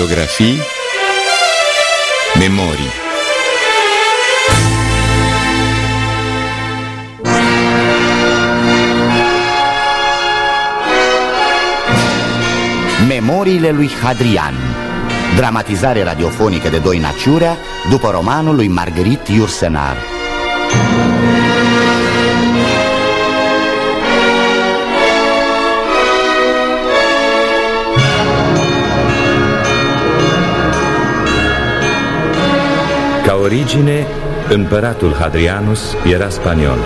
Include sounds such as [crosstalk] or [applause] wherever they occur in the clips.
Biografii Memorii Memoriile lui Hadrian. Dramatizare radiofonică de Doina Ciurea După romanul lui Marguerite Yourcenar origine, împăratul Hadrianus era spaniol.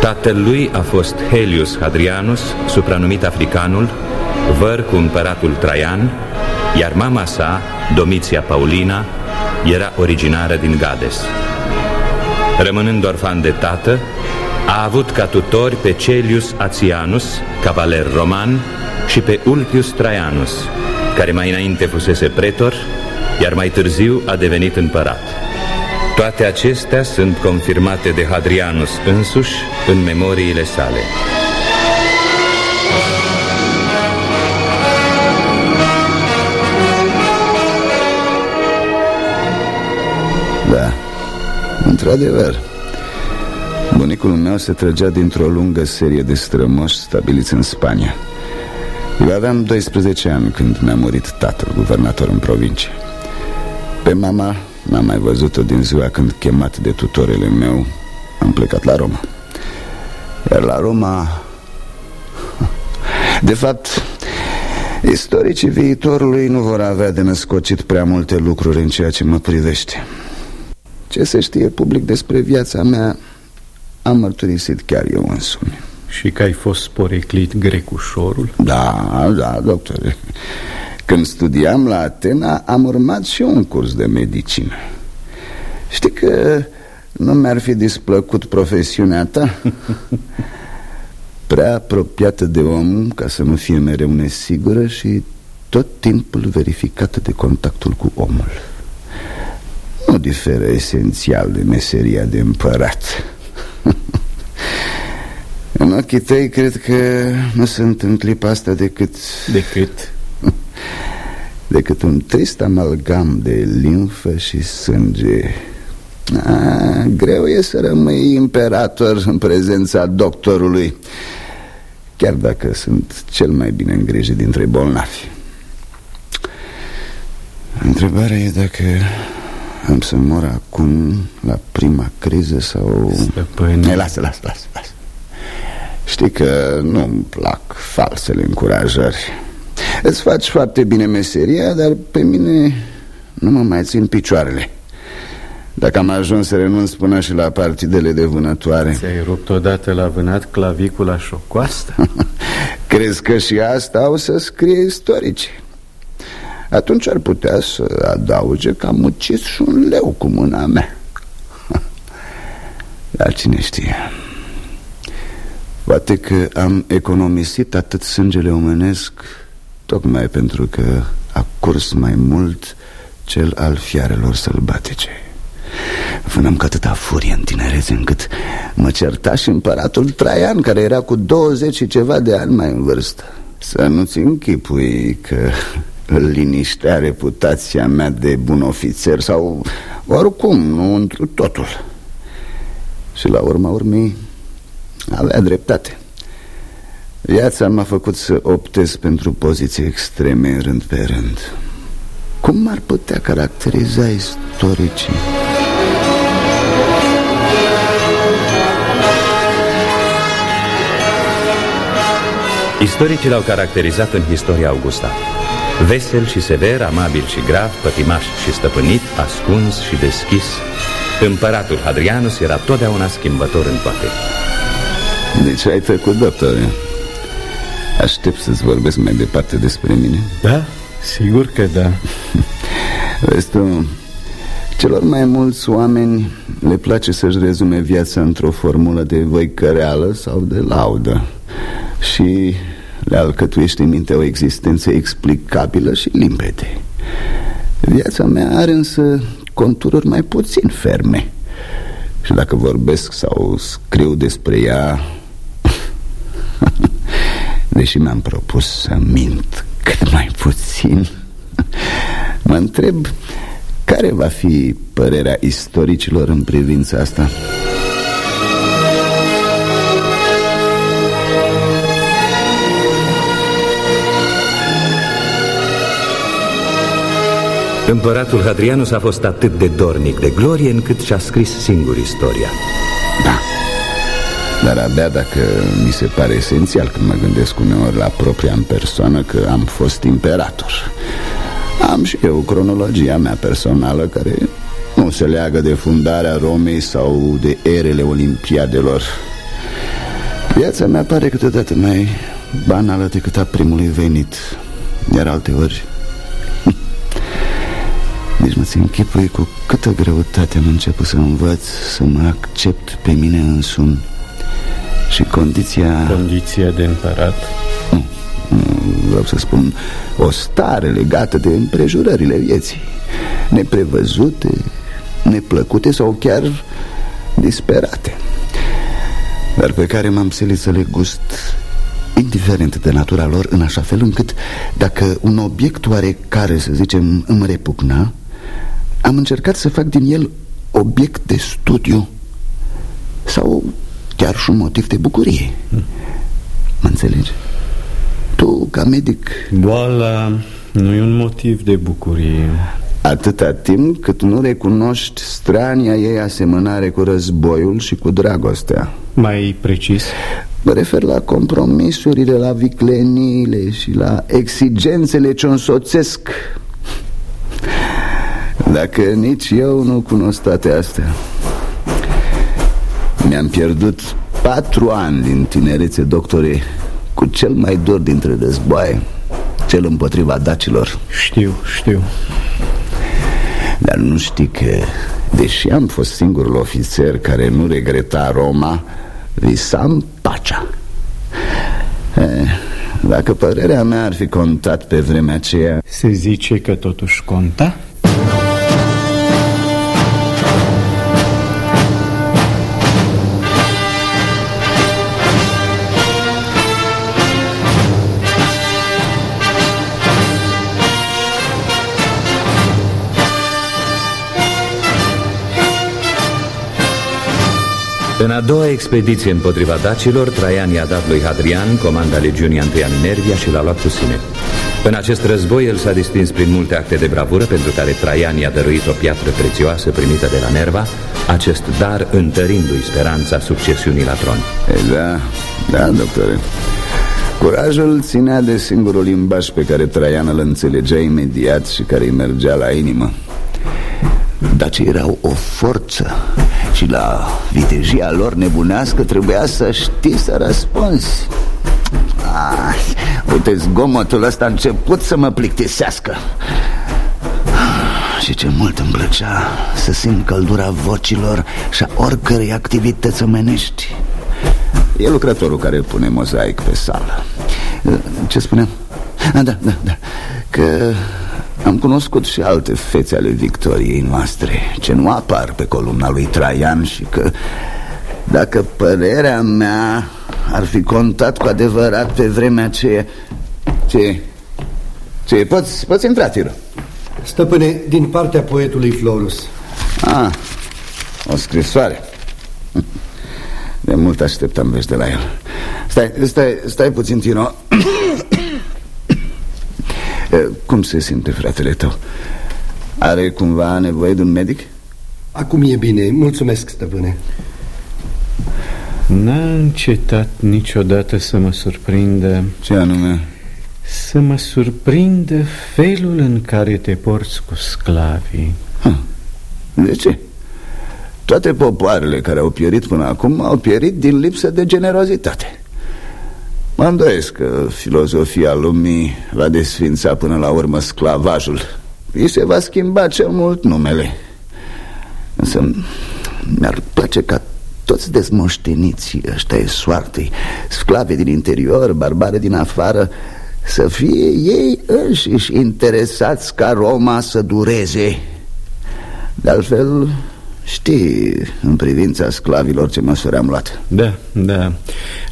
Tatăl lui a fost Helius Hadrianus, supranumit Africanul, văr cu împăratul Traian, iar mama sa, Domiția Paulina, era originară din Gades. Rămânând orfan de tată, a avut ca tutori pe Celius Ațianus, cavaler roman, și pe Ulpius Traianus, care mai înainte fusese pretor, iar mai târziu a devenit împărat. Toate acestea sunt confirmate de Hadrianus însuși în memoriile sale. Da, într-adevăr Bunicul meu se trăgea dintr-o lungă serie de strămoși stabiliți în Spania Eu aveam 12 ani când mi-a murit tatăl, guvernator în provincie Pe mama n-am mai văzut-o din ziua când, chemat de tutorele meu, am plecat la Roma. Iar la Roma... [laughs] De fapt, istoricii viitorului nu vor avea de născocit prea multe lucruri în ceea ce mă privește. Ce se știe public despre viața mea Am mărturisit chiar eu însumi. Și că ai fost sporeclit grecușorul? Da, da, doctore Când studiam la Atena Am urmat și un curs de medicină Știi că nu mi-ar fi displăcut profesiunea ta? Prea apropiată de om Ca să nu fie mereu nesigură Și tot timpul verificată de contactul cu omul nu diferă esențial de meseria de împărat [laughs] În ochii tăi cred că nu sunt în clipa asta decât... Decât? Decât un trist amalgam de limfă și sânge A, Greu e să rămâi imperator în prezența doctorului Chiar dacă sunt cel mai bine îngrijit dintre bolnavi Întrebarea e dacă am să mor acum la prima criză sau... Stăpâne... Lasă, lasă, lasă, lasă. Știi că nu-mi plac falsele încurajări. Îți faci foarte bine meseria, dar pe mine nu mă mai țin picioarele. Dacă am ajuns să renunț până și la partidele de vânătoare Ți-ai rupt odată la vânat clavicula și o coastă? [laughs] Crezi că și asta o să scrie istorici? Atunci ar putea să adauge că am ucis și un leu cu mâna mea [laughs] Dar cine știe Poate că am economisit atât sângele omenesc Tocmai pentru că a curs mai mult cel al fiarelor sălbatice. Vânăm că atâta furie în tinerețe încât mă certa și împăratul Traian Care era cu 20 și ceva de ani mai în vârstă. Să nu-ți închipui că îl liniștea reputația mea de bun ofițer Sau oricum, nu întru totul. Și la urma urmei avea dreptate Viața m-a făcut să optez pentru poziții extreme rând pe rând. Cum ar putea caracteriza istoricii? Istoricii l-au caracterizat în istoria Augusta. Vesel și sever, amabil și grav, pătimaș și stăpânit, ascuns și deschis. Împăratul Hadrianus era totdeauna schimbător în toate. Deci ai trecut, doctore Aștept să-ți vorbesc mai departe despre mine. Da, sigur că da. [laughs] Vezi tu, celor mai mulți oameni le place să-și rezume viața într-o formulă de voicăreală sau de laudă. Și le alcătuiește în minte o existență explicabilă și limpede. Viața mea are însă contururi mai puțin ferme. Și dacă vorbesc sau scriu despre ea [laughs] Deși mi-am propus să mint cât mai puțin [laughs] Mă întreb care va fi părerea istoricilor în privința asta. Împăratul Hadrianus a fost atât de dornic de glorie încât și-a scris singur istoria. Da, dar abia dacă mi se pare esențial când mă gândesc uneori la propria în persoană că am fost imperator. Am și eu cronologia mea personală care nu se leagă de fundarea Romei sau de erele olimpiadelor. Viața mea pare câteodată mai banală decât a primului venit Iar alteori [laughs] nici nu-ți închipui cu câtă greutate am început să învăț Să mă accept pe mine însumi Și condiția... Condiția de împărat? Nu, vreau să spun O stare legată de împrejurările vieții Neprevăzute, neplăcute sau chiar disperate Dar pe care m-am silit să le gust indiferent de natura lor, în așa fel încât dacă un obiect oarecare, să zicem, îmi repugna, am încercat să fac din el obiect de studiu sau chiar și un motiv de bucurie. Mă înțelegi? Tu, ca medic... Boala nu e un motiv de bucurie. Atâta timp cât nu recunoști strania ei asemănare cu războiul și cu dragostea. Mai precis? Mă refer la compromisurile, la vicleniile și la exigențele ce însoțesc dacă nici eu nu cunosc toate astea Mi-am pierdut patru ani din tinerețe, doctore Cu cel mai dor dintre războaie Cel împotriva dacilor. Știu, știu. Dar nu știi că Deși am fost singurul ofițer care nu regreta Roma Visam pacea. Eh, Dacă părerea mea ar fi contat pe vremea aceea Se zice că totuși conta? În a doua expediție împotriva dacilor, Traian i-a dat lui Hadrian comanda legiunii întâia Minervia și l-a luat cu sine. În acest război, el s-a distins prin multe acte de bravură pentru care Traian i-a dăruit o piatră prețioasă primită de la Nerva, acest dar întărindu-i speranța succesiunii la tron. E, da, da, doctore. Curajul ținea de singurul limbaj pe care Traian îl înțelegea imediat și care îi mergea la inimă. Daci erau o forță și la vitejia lor nebunească trebuia să știi să răspunzi. Ah, Uite, zgomotul ăsta a început să mă plictisească. Și ce mult îmi plăcea să simt căldura vocilor și a oricărei activități omenești. E lucrătorul care pune mozaic pe sală. Ce spuneam? Ah, da, da, da. Că am cunoscut și alte fețe ale victoriei noastre Ce nu apar pe columna lui Traian Și că dacă părerea mea ar fi contat cu adevărat pe vremea aceea Ce? Ce? Poți, poți intra, Tiro Stăpâne, din partea poetului Florus Ah, o scrisoare De mult așteptam vești de la el Stai, stai, stai puțin, Tiro Cum se simte fratele tău? Are cumva nevoie de un medic? Acum e bine, mulțumesc, stăpâne N-a încetat niciodată să mă surprindă Ce anume? Să mă surprindă felul în care te porți cu sclavii ha. De ce? Toate popoarele care au pierit până acum Au pierit din lipsă de generozitate Mă îndoiesc că filozofia lumii va desfința până la urmă sclavajul. Îi se va schimba cel mult numele. Însă mi-ar place ca toți dezmoșteniții ăștia soartei Sclave din interior, barbare din afară Să fie ei înșiși interesați ca Roma să dureze. De altfel, Știi, în privința sclavilor ce măsuri am luat Da, da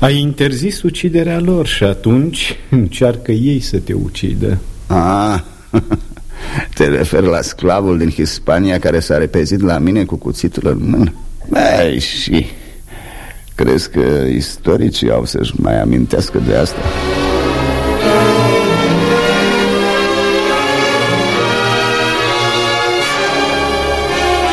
Ai interzis uciderea lor și atunci încearcă ei să te ucidă Ah, [laughs] Te referi la sclavul din Hispania care s-a repezit la mine cu cuțitul în mână? Ei, și... Crezi că istoricii au să-și mai amintească de asta?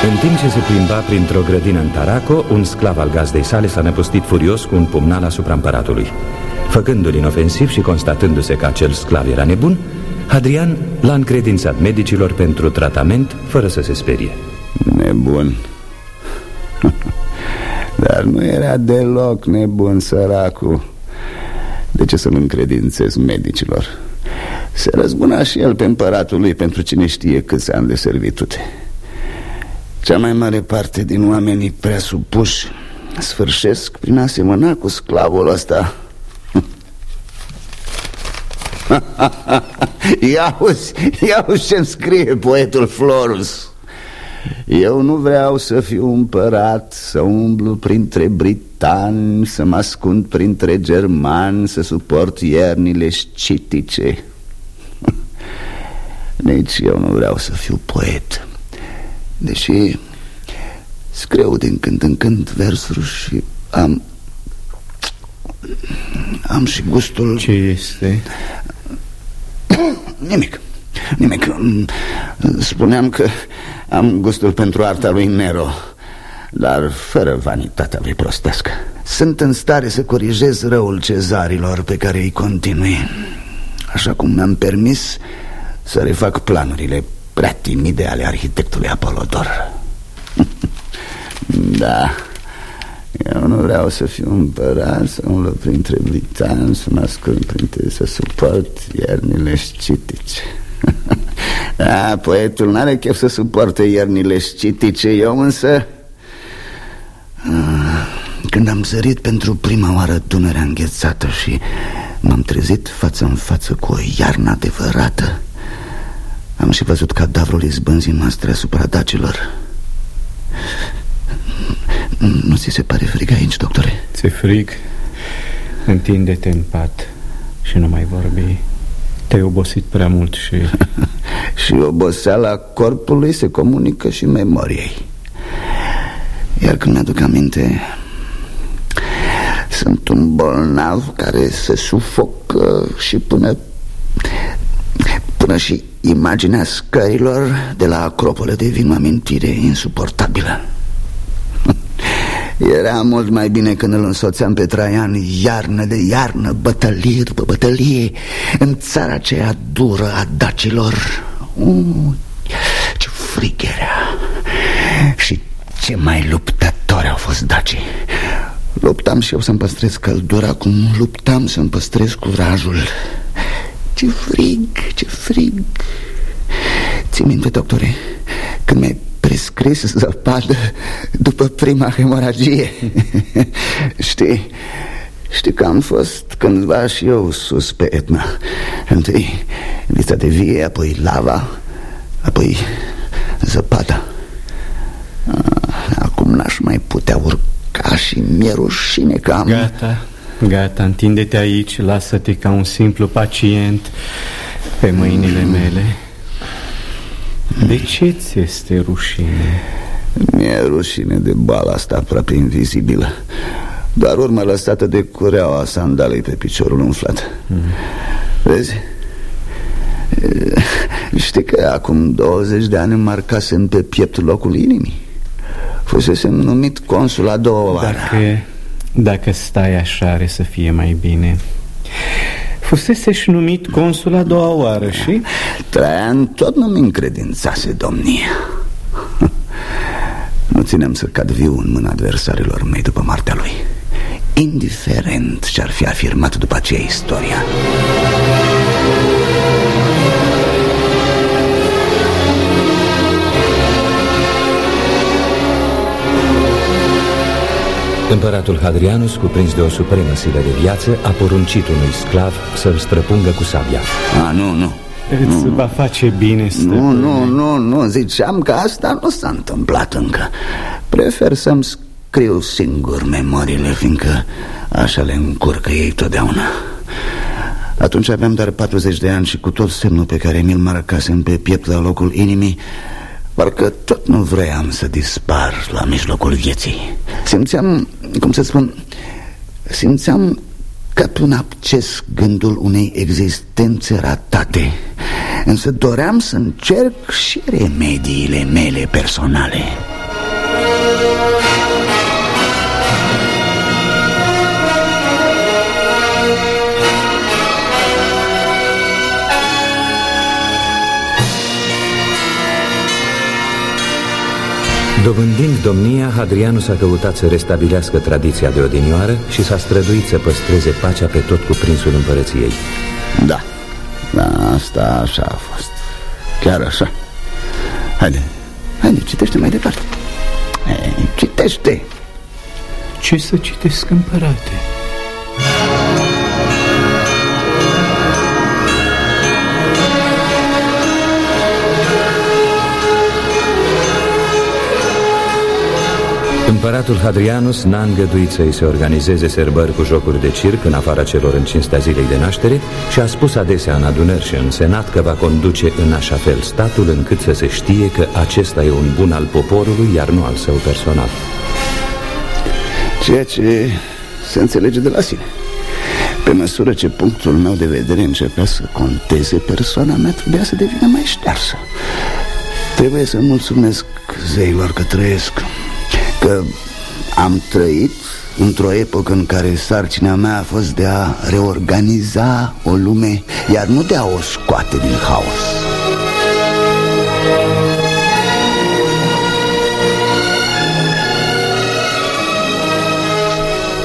În timp ce se plimba printr-o grădină în Taraco, un sclav al gazdei sale s-a năpustit furios cu un pumnal asupra împăratului. Făcându-l inofensiv și constatându-se că acel sclav era nebun, Hadrian l-a încredințat medicilor pentru tratament fără să se sperie. Nebun. [laughs] Dar nu era deloc nebun săracul. De ce să-l încredințez medicilor? Se răzbuna și el pe împăratul lui pentru cine știe câți ani de servitute. Cea mai mare parte din oamenii prea supuși sfârșesc prin a semăna cu sclavul ăsta. [laughs] Ia uzi, ia uzi ce-mi scrie poetul Florus Eu nu vreau să fiu împărat Să umblu printre britani Să mă ascund printre germani Să suport iernile scitice [laughs] Nici eu nu vreau să fiu poet Deși scriu din când în când versuri și am... Am și gustul... Ce este? Nimic, nimic. Spuneam că am gustul pentru arta lui Nero Dar fără vanitatea lui prostească Sunt în stare să corijez răul cezarilor pe care îi continui. Așa cum mi-am permis să refac planurile prea timide ale arhitectului Apolodor. [laughs] Da, eu nu vreau să fiu împărat, să umblu printre britani, să mă ascund printre, să suport iernile scitice Da, [laughs] poetul n-are chef să suporte iernile scitice, eu însă... Ah, când am sărit pentru prima oară Dunărea înghețată și m-am trezit față în față cu o iarnă adevărată am și văzut cadavrul izbânzii noastre asupra dacilor Nu ți se pare frig aici, doctore? Ți-e frig? Întinde-te în pat și nu mai vorbi Te-ai obosit prea mult și... [laughs] și oboseala corpului se comunică și memoriei Iar când mi-aduc aminte Sunt un bolnav care se sufocă și până Până și imaginea scărilor de la Acropole devin o amintire insuportabilă. [laughs] Era mult mai bine când îl însoțeam pe Traian iarnă de iarnă, bătălie după bătălie În țara aceea dură a dacilor. Uh, Ce frig era. Și ce mai luptători au fost dacii. Luptam și eu să-mi păstrez căldura Cum luptam să-mi păstrez curajul ce frig, ce frig. Ți minte, doctore, când mi-ai prescris zăpadă după prima hemoragie? [laughs] Știi, știi că am fost cândva și eu sus pe Etna. Întâi vița de vie, apoi lava, apoi zăpada. Ah, Acum n-aș mai putea urca și mi-e rușine că am... Gata, Gata, întinde-te aici, lasă-te ca un simplu pacient pe mâinile mele De ce ți este rușine? Mi-e rușine de bala asta aproape invizibilă Doar urmă lăsată de cureaua sandalei pe piciorul umflat mm. Vezi? Știi că acum 20 de ani marcasem pe piept locul inimii Fusesem numit consul a doua oară Dacă dacă stai așa are să fie mai bine. Fusese și numit consul a doua oară și? Traian tot nu-mi încredințase domnia. [laughs] Nu ținem să cad viu în mâna adversarilor mei după moartea lui. Indiferent ce-ar fi afirmat după aceea istoria Împăratul Hadrianus, cuprins de o supremă silă de viață, a poruncit unui sclav să-l străpungă cu sabia. A, nu, nu. Îți nu, va face bine, stăpâne. Nu, nu, nu, nu, ziceam că asta nu s-a întâmplat încă. Prefer să-mi scriu singur memoriile, fiindcă așa le încurcă ei totdeauna. Atunci aveam doar 40 de ani și cu tot semnul pe care mi-l marcasem pe piept la locul inimii Parcă tot nu vroiam să dispar la mijlocul vieții. Simțeam, cum să spun, simțeam ca un acces gândul unei existențe ratate. Însă doream să încerc și remediile mele personale Dovândind domnia, Hadrianu s-a căutat să restabilească tradiția de odinioară și s-a străduit să păstreze pacea pe tot cuprinsul împărăției. Da, da, asta așa a fost Chiar așa Haide, haide, citește mai departe Hai, Citește Ce să citesc, împărate? Împăratul Hadrianus n-a îngăduit să-i se organizeze serbări cu jocuri de circ în afara celor în cinstea zilei de naștere și a spus adesea în adunări și în senat că va conduce în așa fel statul încât să se știe că acesta e un bun al poporului, iar nu al său personal. Ceea ce se înțelege de la sine. Pe măsură ce punctul meu de vedere începea să conteze Persoana mea trebuia să devină mai ștearsă. Trebuie să mulțumesc zeilor că trăiesc Că am trăit într-o epocă în care sarcina mea a fost de a reorganiza o lume Iar nu de a o scoate din haos.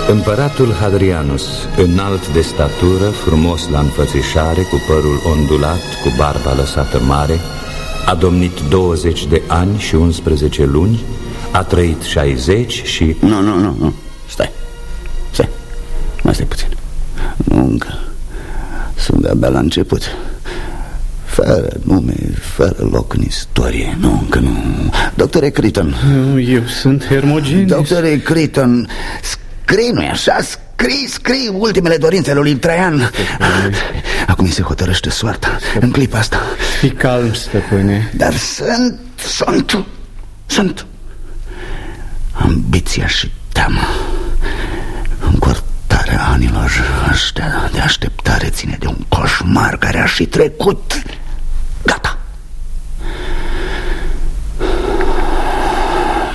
Împăratul Hadrianus, înalt de statură, frumos la înfățișare, cu părul ondulat, cu barba lăsată mare, a domnit 20 de ani și 11 luni, a trăit 60 și... Nu, nu, nu, nu, stai, stai, mai stai puțin. Nu încă, sunt de-abia la început. Fără nume, fără loc în istorie. Nu, încă nu. Doctore Crichton. Nu, eu sunt Hermogenes. Doctore Crichton Scrii, nu-i așa? Scrii, scrii ultimele dorințe lui Traian. Acum se hotărăște soarta În clipa asta. Fii calm, stăpâne. Dar sunt, sunt, sunt Ambiția și teama Încortarea anilor ăștia de așteptare ține de un coșmar care a și trecut. Gata.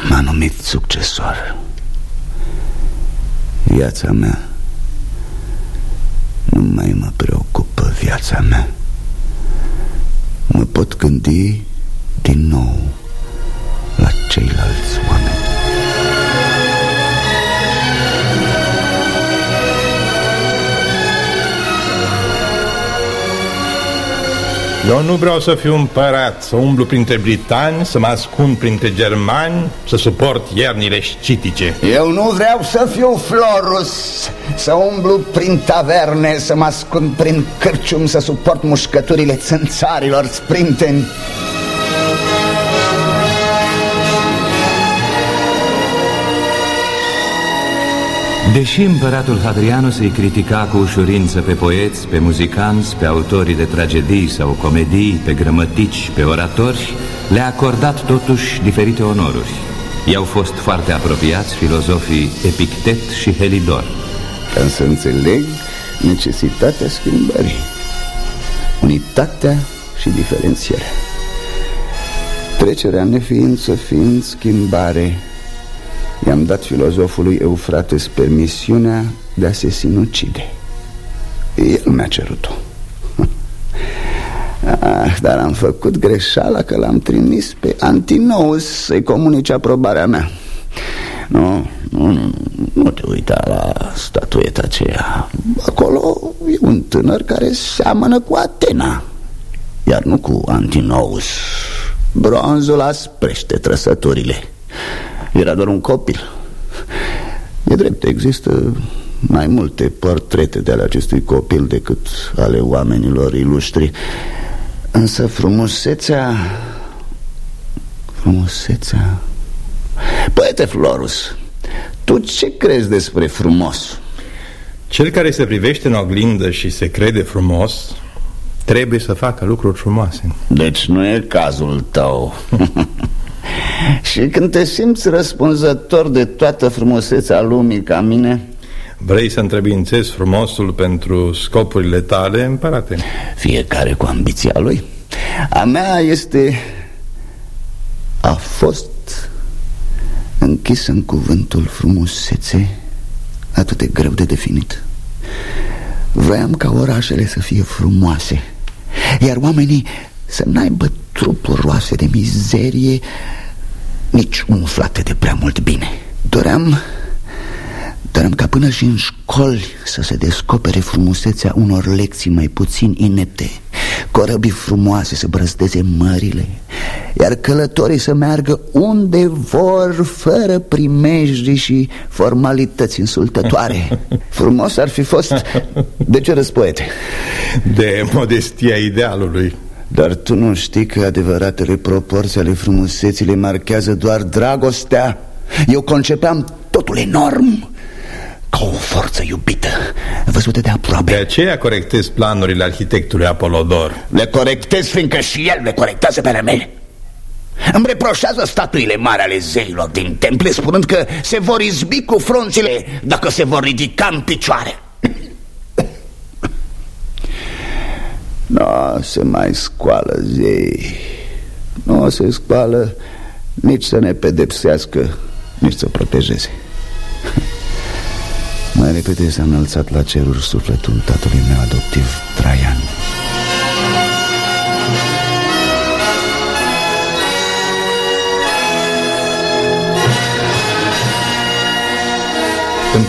M-a numit succesor. Viața mea. Nu mai mă preocupă viața mea. Mă pot gândi din nou la ceilalți oameni Eu nu vreau să fiu împărat, să umblu printre britani, să mă ascund printre germani, să suport iernile scitice. Eu nu vreau să fiu Florus, să umblu prin taverne, să mă ascund prin cârcium, să suport mușcăturile țânțarilor sprinteni. Deși împăratul Hadrianus îi critica cu ușurință pe poeți, pe muzicanți, pe autorii de tragedii sau comedii, pe grămătici, pe oratori, le-a acordat totuși diferite onoruri. I-au fost foarte apropiați filozofii Epictet și Helidor. Ca să înțeleg necesitatea schimbării, unitatea și diferențierea. Trecerea nefiind să fiind schimbare I-am dat filozofului Eufrates permisiunea de a se sinucide. El mi-a cerut-o. Ah, Dar am făcut greșeala că l-am trimis pe Antinous să-i comunice aprobarea mea. Nu, nu, nu, nu te uita la statueta aceea. Acolo e un tânăr care seamănă cu Atena Iar nu cu Antinous. Bronzul asprește trăsăturile era doar un copil. E drept, există mai multe portrete de ale acestui copil decât ale oamenilor ilustri. Însă frumusețea... Frumusețea... Poete Florus, tu ce crezi despre frumos? Cel care se privește în oglindă și se crede frumos Trebuie să facă lucruri frumoase. Deci nu e cazul tău [laughs] Și când te simți răspunzător de toată frumusețea lumii ca mine Vrei să întrebințezi frumosul pentru scopurile tale, împărate? Fiecare cu ambiția lui A mea este... A fost închis în cuvântul frumusețe Atât de greu de definit Vreau ca orașele să fie frumoase Iar oamenii să n-aibă trupuri roase de mizerie Nici umflate de prea mult bine. Doream Doream ca până și în școli să se descopere frumusețea unor lecții mai puțin inepte Corăbii frumoase să brăzdeze mările Iar călătorii să meargă unde vor Fără primejdi și formalități insultătoare. [laughs] Frumos ar fi fost. De ce răspoete? De modestia idealului dar tu nu știi că adevăratele proporții ale frumuseții le marchează doar dragostea. Eu concepeam totul enorm ca o forță iubită Văzută de aproape. De aceea corectez planurile arhitectului Apolodor. Le corectez fiindcă și el le corectează pe ale mele. Îmi reproșează statuile mari ale zeilor din temple Spunând că se vor izbi cu frunțile Dacă se vor ridica în picioare Nu se mai scoală zei. Nu se scoală nici să ne pedepsească Nici să protejeze. [laughs] Mai repede s-a înălțat la ceruri sufletul tatălui meu adoptiv, Traian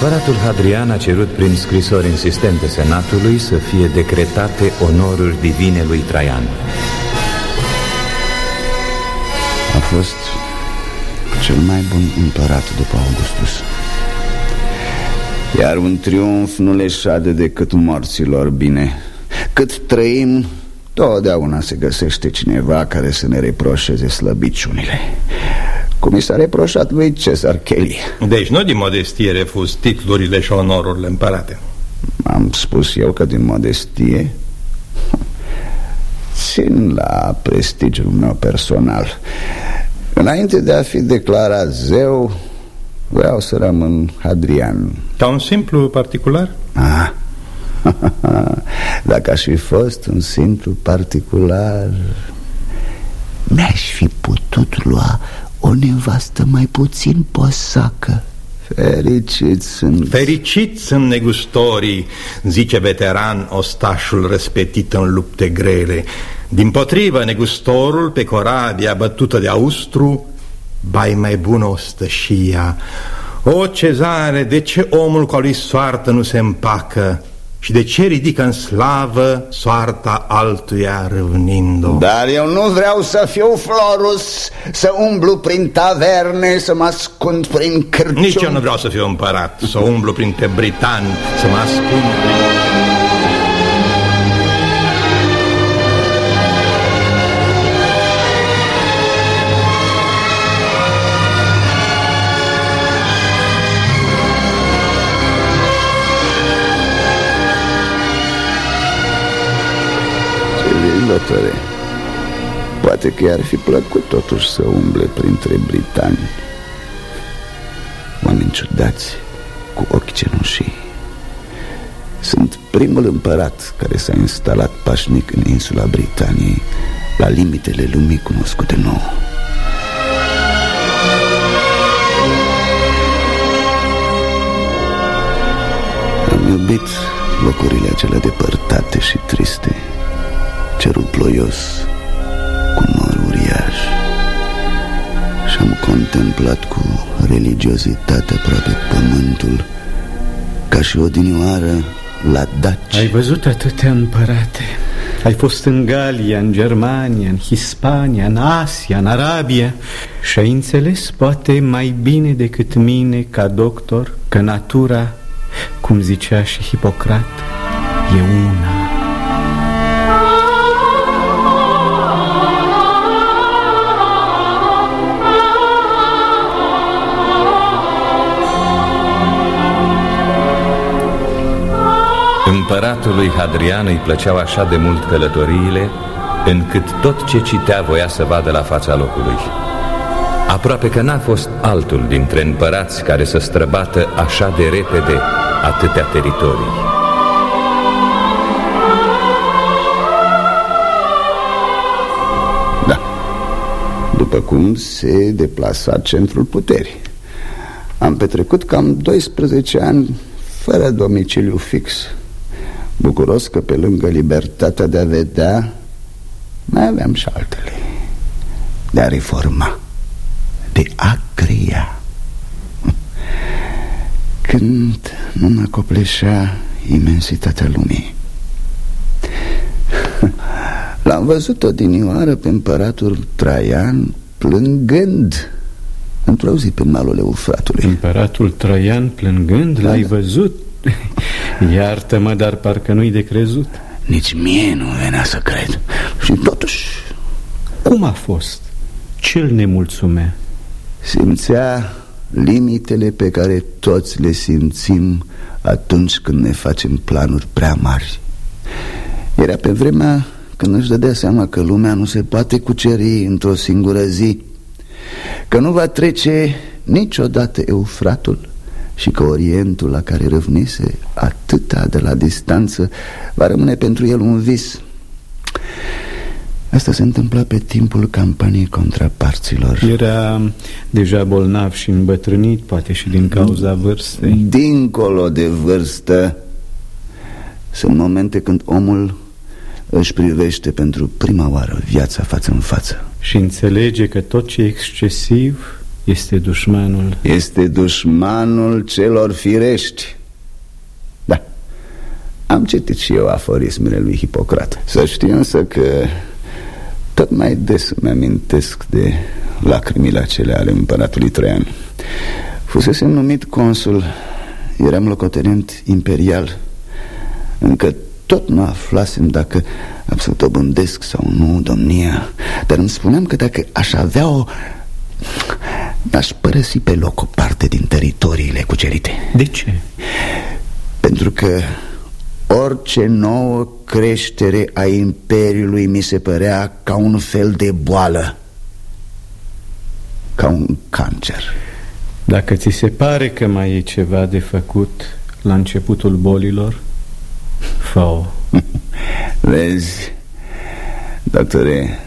Împăratul Hadrian a cerut prin scrisori insistente senatului să fie decretate onoruri divine lui Traian. A fost cel mai bun împărat după Augustus. Iar un triumf nu le șade decât morților bine. Cât trăim, totdeauna se găsește cineva care să ne reproșeze slăbiciunile cum i s-a reproșat lui Cezar Kelly. Deci nu din modestie refuz titlurile și onorurile împărate. Am spus eu că din modestie? Țin la prestigiul meu personal. Înainte de a fi declarat zeu Vreau să rămân Hadrian Ca un simplu particular? Ah. [laughs] Dacă aș fi fost un simplu particular Mi-aș fi putut lua o nevastă mai puțin posacă. Fericit sunt. Fericit sunt negustorii, zice veteran ostașul răspetit în lupte grele. Din potrivă, negustorul pe corabia bătută de austru Bai mai bună o stășia O, cezare, de ce omul cu a lui soartă nu se împacă? Și de ce ridică în slavă soarta altuia râvnind-o? Dar eu nu vreau să fiu Florus Să umblu prin taverne Să mă ascund prin cârciuni Nici eu nu vreau să fiu împărat Să umblu printre britani Să mă ascund prin... doktore Poate că i-ar fi plăcut totuși să umble printre britani. Oameni ciudați, cu ochi cenușii. Sunt primul împărat care s-a instalat pașnic în insula Britaniei La limitele lumii cunoscute nouă. Am iubit locurile acelea depărtate și triste cerul ploios cu măr uriaș. Și am contemplat cu religiozitate aproape pământul Ca și odinioară la Daci. Ai văzut atâtea împărate? Ai fost în Galia, în Germania, în Hispania, în Asia, în Arabia. Și ai înțeles poate mai bine decât mine ca doctor Că natura, cum zicea și Hipocrat, e una Împăratului Hadrian îi plăceau așa de mult călătoriile, încât tot ce citea voia să vadă la fața locului. Aproape că n-a fost altul dintre împărați care să străbată așa de repede atâtea teritorii. Da, după cum se deplasa centrul puterii. Am petrecut cam 12 ani fără domiciliu fix Bucuros că pe lângă libertatea de a vedea Mai aveam și altele De a reforma De a crea Când nu mă copleșea imensitatea lumii L-am văzut odinioară pe împăratul Traian plângând Într-o zi pe malul Eufratului Împăratul Traian plângând? L-ai da. văzut? [laughs] Iartă-mă, dar parcă nu-i de crezut Nici mie nu venea să cred Și totuși Cum a fost? Ce-l nemulțumea? Simțea limitele pe care toți le simțim atunci când ne facem planuri prea mari Era pe vremea când își dădea seama că lumea nu se poate cuceri într-o singură zi Că nu va trece niciodată Eufratul și că Orientul la care răvnise atâta de la distanță va rămâne pentru el un vis. Asta se întâmpla pe timpul campaniei contra parților. Era deja bolnav și îmbătrânit, poate și din cauza vârstei. Dincolo de vârstă, sunt momente când omul își privește pentru prima oară viața față în față. Și înțelege că tot ce e excesiv este dușmanul. Este dușmanul celor firești. Da. Am citit și eu aforismele lui Hipocrat. Să știi însă că Tot mai des îmi amintesc de lacrimile acele ale împăratului Traian. Fusesem numit consul Eram locotenent imperial. Încă tot nu aflasem dacă am să dobândesc sau nu domnia. Dar îmi spuneam că dacă aș avea o Aș părăsi pe loc o parte din teritoriile cucerite. De ce? Pentru că orice nouă creștere a Imperiului mi se părea ca un fel de boală Ca un cancer. Dacă ți se pare că mai e ceva de făcut la începutul bolilor, fă-o. [laughs] Vezi, doctore,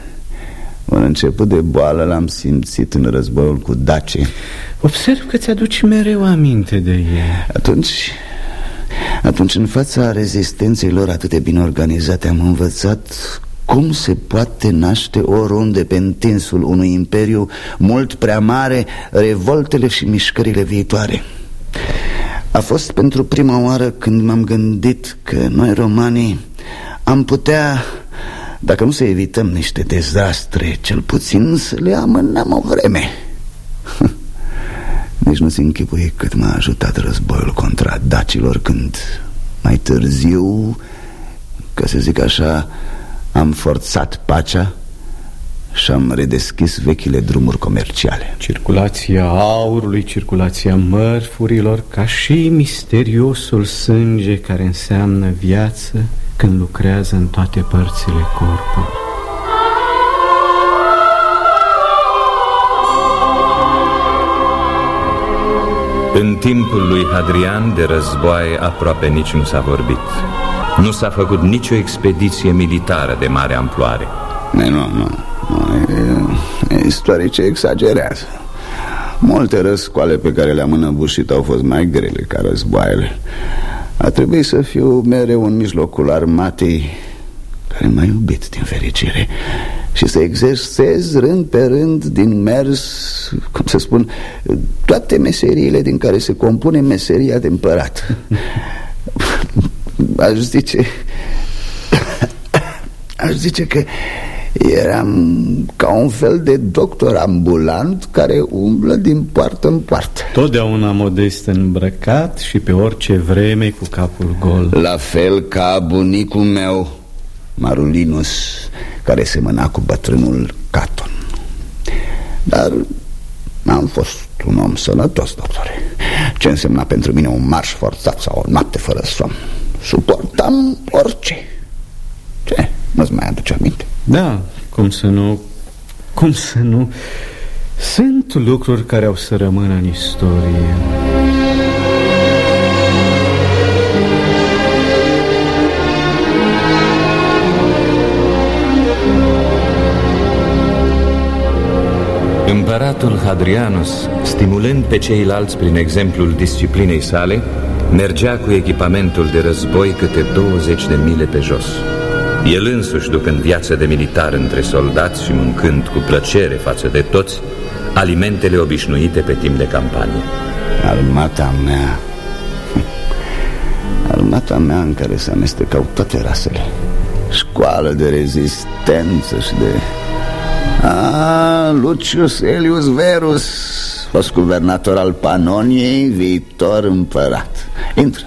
un început de boală l-am simțit în războiul cu Daci Observ că ți-aduci mereu aminte de ei Atunci, atunci în fața rezistenței lor atât de bine organizate Am învățat cum se poate naște oriunde pe întinsul unui imperiu mult prea mare revoltele și mișcările viitoare. A fost pentru prima oară când m-am gândit că noi romanii am putea dacă nu să evităm niște dezastre, cel puțin să le amânăm o vreme. [laughs] Nici nu-ți închipui cât m-a ajutat războiul contra dacilor când mai târziu, ca să zic așa, am forțat pacea și am redeschis vechile drumuri comerciale. Circulația aurului, circulația mărfurilor Ca și misteriosul sânge care înseamnă viață când lucrează în toate părțile corpului. În timpul lui Hadrian de războaie aproape nici nu s-a vorbit. Nu s-a făcut nicio expediție militară de mare amploare. Nu, nu, nu. nu istoricii exagerează. Multe răscoale pe care le-am înăbușit au fost mai grele ca războaiele. A trebuit să fiu mereu în mijlocul armatei Care m-a iubit din fericire Și să exersez rând pe rând din mers Cum să spun Toate meseriile din care se compune meseria de împărat. [laughs] Aș zice [coughs] Aș zice că Eram ca un fel de doctor ambulant care umblă din poartă în poartă. Totdeauna modest îmbrăcat și pe orice vreme cu capul gol. La fel ca bunicul meu, Marulinus, care semăna cu bătrânul Caton. Dar am fost un om sănătos, doctore. Ce însemna pentru mine un marș forțat sau o noapte fără somn? Suportam orice. Ce? Nu-ți mai aduce aminte? Da, cum să nu... Cum să nu... Sunt lucruri care au să rămână în istorie. Împăratul Hadrianus, stimulând pe ceilalți prin exemplul disciplinei sale, mergea cu echipamentul de război câte 20 de mile pe jos. El însuși, ducând viață de militar între soldați și mâncând cu plăcere față de toți, alimentele obișnuite pe timp de campanie. Armata mea... Armata mea în care se amestecau toate rasele. Școală de rezistență și de Ah, Lucius Elius Verus Fost guvernator al Panoniei Viitor împărat Intră,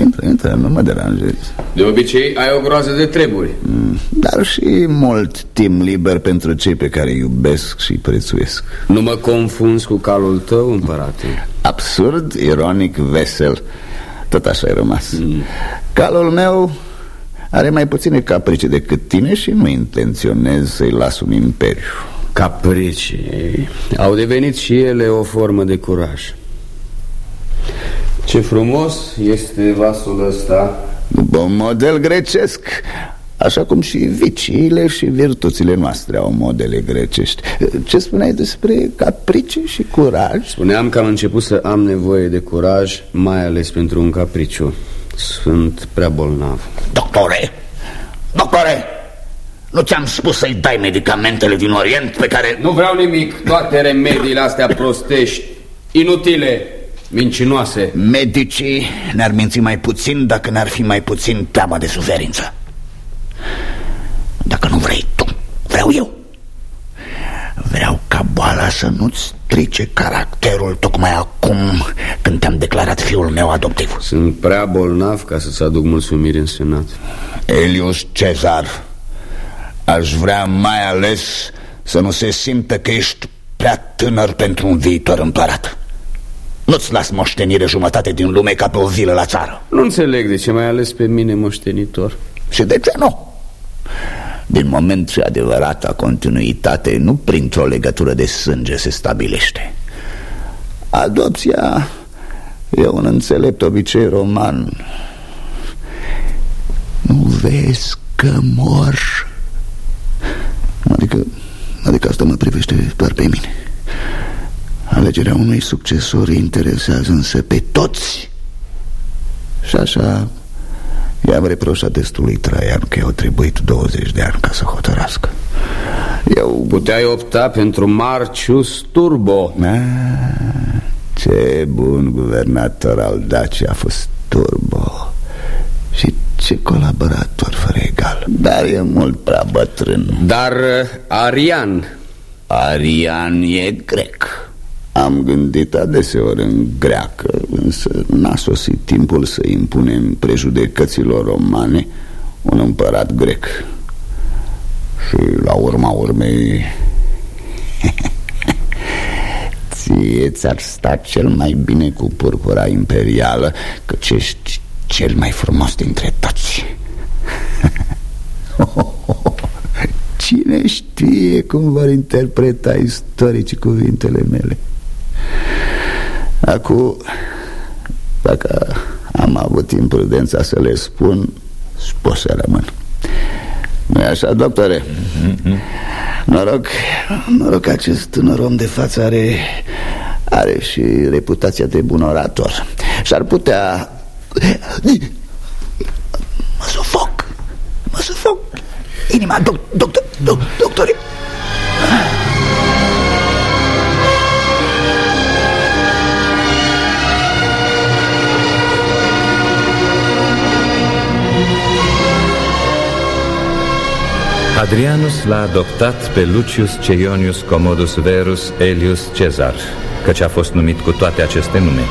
intră, intră, nu mă deranjezi De obicei ai o groază de treburi. Mm, Dar și mult timp liber pentru cei pe care iubesc și prețuiesc. Nu mă confunzi cu calul tău, împărate. Absurd, ironic, vesel. Tot așa ai rămas. Mm. Calul meu are mai puține caprice decât tine și nu intenționez să-i las un imperiu. Caprici Au devenit și ele o formă de curaj Ce frumos este vasul ăsta. După un model grecesc Așa cum și viciile și virtuțile noastre au modele grecești. Ce spuneai despre caprice și curaj? Spuneam că am început să am nevoie de curaj Mai ales pentru un capriciu. Sunt prea bolnav. Doctore, doctore Nu ți-am spus să-i dai medicamentele din Orient pe care... Nu vreau nimic, toate remediile astea prostești Inutile, mincinoase. Medicii ne-ar minți mai puțin dacă ne-ar fi mai puțin teama de suferință. Dacă nu vrei tu, vreau eu. Vreau ca boala să nu-ți strice caracterul tocmai acum când te-am declarat fiul meu adoptiv. Sunt prea bolnav ca să-ți aduc mulțumiri în senat. Elius Cezar Aș vrea mai ales să nu se simtă că ești prea tânăr pentru un viitor împărat Nu-ți las moștenire jumătate din lume ca pe o vilă la țară. Nu înțeleg de ce mai ales pe mine moștenitor. Și de ce nu? Din moment ce adevărata continuitate nu printr-o legătură de sânge se stabilește. Adopția e un înțelept obicei roman. Nu vezi că mor? Adică, adică asta mă privește doar pe mine Alegerea unui succesor interesează însă pe toți. Și așa I-am reproșat destului Traian că i-au trebuit 20 de ani ca să hotărască. Eu... Puteai opta pentru Marcius Turbo. A, Ce bun guvernator al Dacia a fost Turbo. Și ce colaborator fără egal. Dar e mult prea bătrân. Dar uh, Arian. Arian e grec am gândit adeseori în greacă, însă n-a sosit timpul să impunem prejudecăților romane un împărat grec. Și la urma urmei... [laughs] Ție ți-ar sta cel mai bine cu purpura imperială Căci ești cel mai frumos dintre toți [laughs] Cine știe cum vor interpreta istoricii cuvintele mele Acum, dacă am avut imprudența să le spun, pot să rămân. nu așa, doctore? Noroc, noroc că acest tânăr om de față are, are și reputația de bun orator. Și ar putea... Mă sufoc, mă sufoc. Inima, doc, doctor, doc, doctore Adrianus l-a adoptat pe Lucius Ceionius Commodus Verus Elius Cezar, căci a fost numit cu toate aceste nume,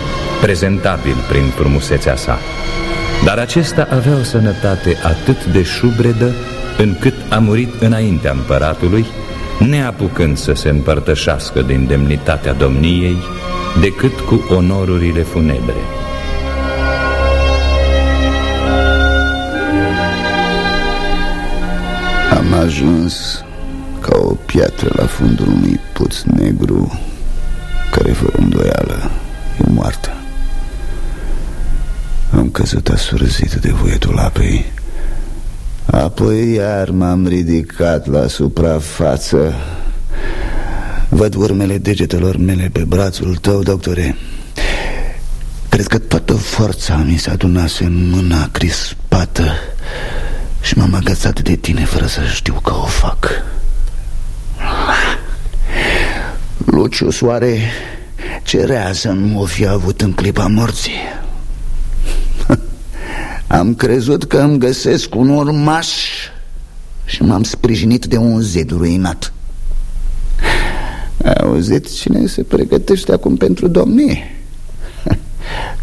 prezentabil prin frumusețea sa. Dar acesta avea o sănătate atât de șubredă, încât a murit înaintea împăratului, neapucând să se împărtășească din demnitatea domniei, decât cu onorurile funebre. Ajuns ca o piatră la fundul unui puț negru care fără îndoială e moartă. Am căzut asurzit de voietul apei. Apoi iar m-am ridicat la suprafață. Văd urmele degetelor mele pe brațul tău, doctore. Cred că toată forța mi se adunase în mâna crispată Și m-am agățat de tine fără să știu că o fac. Luciu Soare cerea să nu o fi avut în clipa morții. [laughs] Am crezut că îmi găsesc un urmaș Și m-am sprijinit de un zid ruinat. Ai auzit cine se pregătește acum pentru domnie?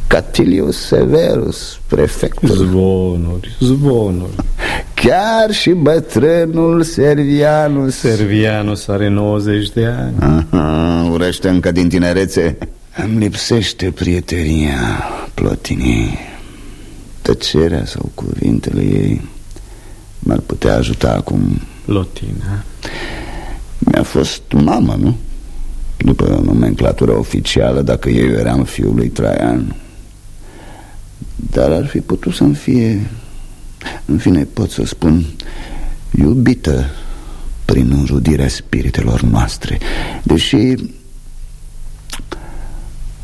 Catilius Severus, prefectul. Zvonuri, zvonuri. Chiar și bătrânul Servianus. Servianus are 90 de ani. Aha, urăște încă din tinerețe. Îmi lipsește prietenia Plotinii. Tăcerea sau cuvintele ei M-ar putea ajuta acum. Plotina. Mi-a fost mamă, nu? După nomenclatura oficială Dacă eu eram fiul lui Traian. Dar ar fi putut să-mi fie În fine pot să spun Iubită Prin înrudirea spiritelor noastre. Deși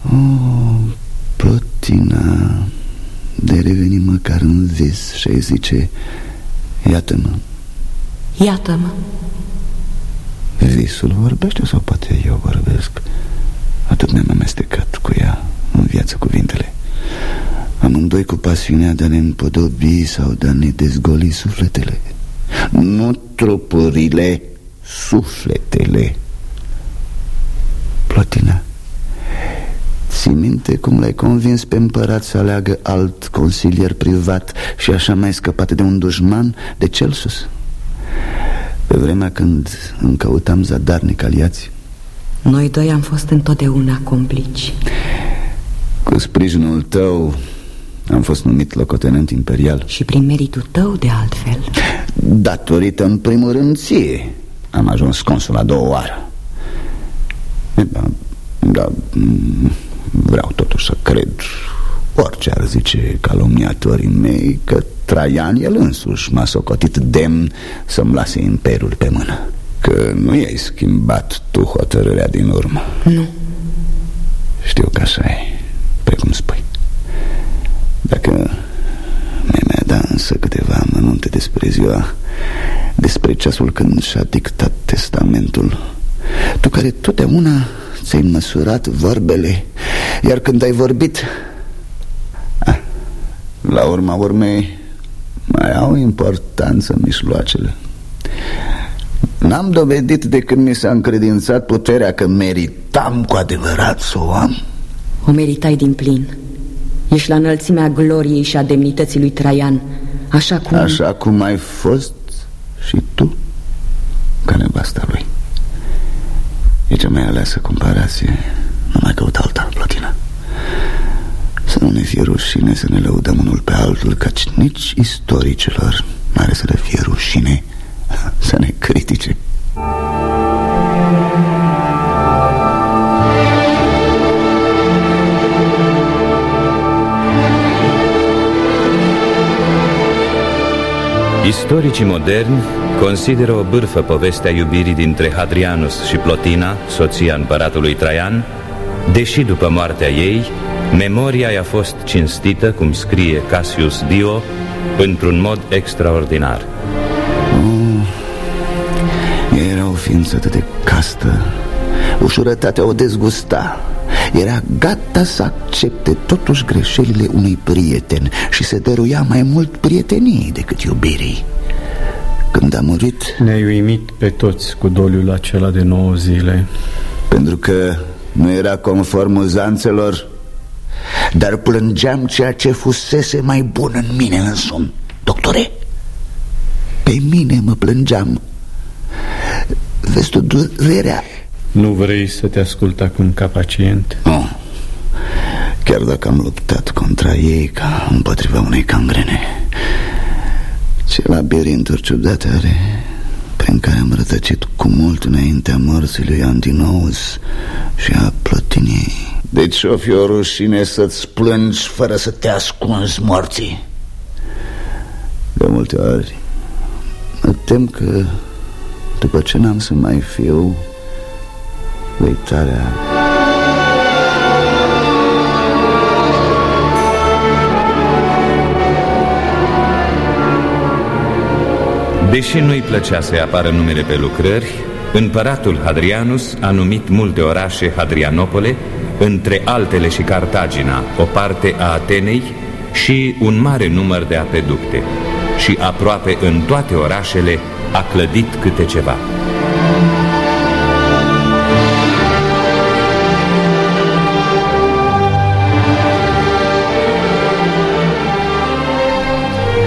Oh, Plotina De reveni măcar în vis Și ai zice Iată-mă. Iată-mă Visul vorbește sau poate eu vorbesc? Atât ne-am amestecat cu ea În viață cuvintele. Amândoi cu pasiunea de a ne împodobi Sau de a ne dezgoli sufletele. Nu trupurile Sufletele. Plotina Ții minte cum l-ai convins pe împărat să aleagă alt consilier privat Și așa mai scăpat de un dușman de Celsus? Pe vremea când îmi căutam zadarnic aliați Noi doi am fost întotdeauna complici. Cu sprijinul tău am fost numit locotenent imperial. Și prin meritul tău de altfel. Datorită în primul rând ție Am ajuns consul la două oară. Da, da vreau totuși să cred Orice ar zice calomniatorii mei Că Traian el însuși m-a socotit demn Să-mi lase imperiul pe mână. Că nu i-ai schimbat tu hotărârea din urmă. Nu. Știu că așa e, precum spui. Dacă mi-ai mai dat însă câteva amănunte despre ziua Despre ceasul când și-a dictat testamentul Tu care totdeauna ți-ai măsurat vorbele Iar când ai vorbit ah, La urma urmei Mai au importanță mișloacele N-am dovedit de când mi s-a încredințat puterea Că meritam cu adevărat să o am. O meritai din plin. Ești la înălțimea gloriei și a demnității lui Traian Așa cum... Așa cum ai fost și tu Ca nevasta lui. E cea mai aleasă comparație. Nu mai căuta alta, Plotina Să nu ne fie rușine să ne lăudăm unul pe altul Căci nici istoricilor N-are să le fie rușine [laughs] Să ne critique. Istoricii moderni consideră o bârfă povestea iubirii dintre Hadrianus și Plotina, soția împăratului Traian, deși după moartea ei, memoria i-a fost cinstită, cum scrie Cassius Dio, într-un mod extraordinar. Mm. Era o ființă atât de castă Ușurătatea o dezgusta Era gata să accepte totuși greșelile unui prieten Și se dăruia mai mult prieteniei decât iubirii Când a murit Ne-ai uimit pe toți cu doliul acela de nouă zile Pentru că nu era conform uzanțelor Dar plângeam ceea ce fusese mai bun în mine însumi. Doctore, pe mine mă plângeam. Vezi tu durerea? Nu vrei să te ascult acum ca pacient? Nu Chiar dacă am luptat contra ei ca împotriva unei cangrene Ce labirinturi ciudate are în care am rătăcit cu mult înaintea morții lui Antinous și a plătiniei. Deci o fi o rușine să-ți plângi fără să te ascunzi morții. De multe ori mă tem că după ce n-am să mai fiu uitarea Deși nu-i plăcea să-i apară numele pe lucrări, împăratul Hadrianus a numit multe orașe Hadrianopole, între altele și Cartagina, o parte a Atenei și un mare număr de apeducte. Și aproape în toate orașele a clădit câte ceva.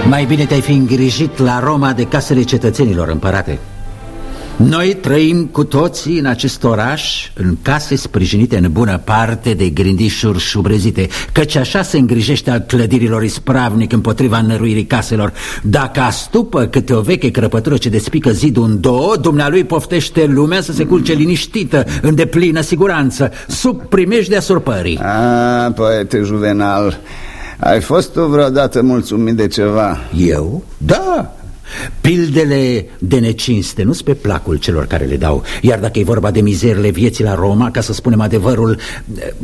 Mai bine te-ai fi îngrijit la Roma de casele cetățenilor, împărate. Noi trăim cu toții în acest oraș În case sprijinite în bună parte de grindișuri șubrezite Căci așa se îngrijește al clădirilor ispravnic împotriva năruirii caselor. Dacă astupă câte o veche crăpătură ce despică zidul în două Dumnealui poftește lumea să se culce liniștită În deplină siguranță Sub primejdea surpării. Ah, poete juvenal ai fost tu vreodată mulțumit de ceva? Eu? Da, Pildele de necinste nu-s pe placul celor care le dau. Iar dacă e vorba de mizerile vieții la Roma Ca să spunem adevărul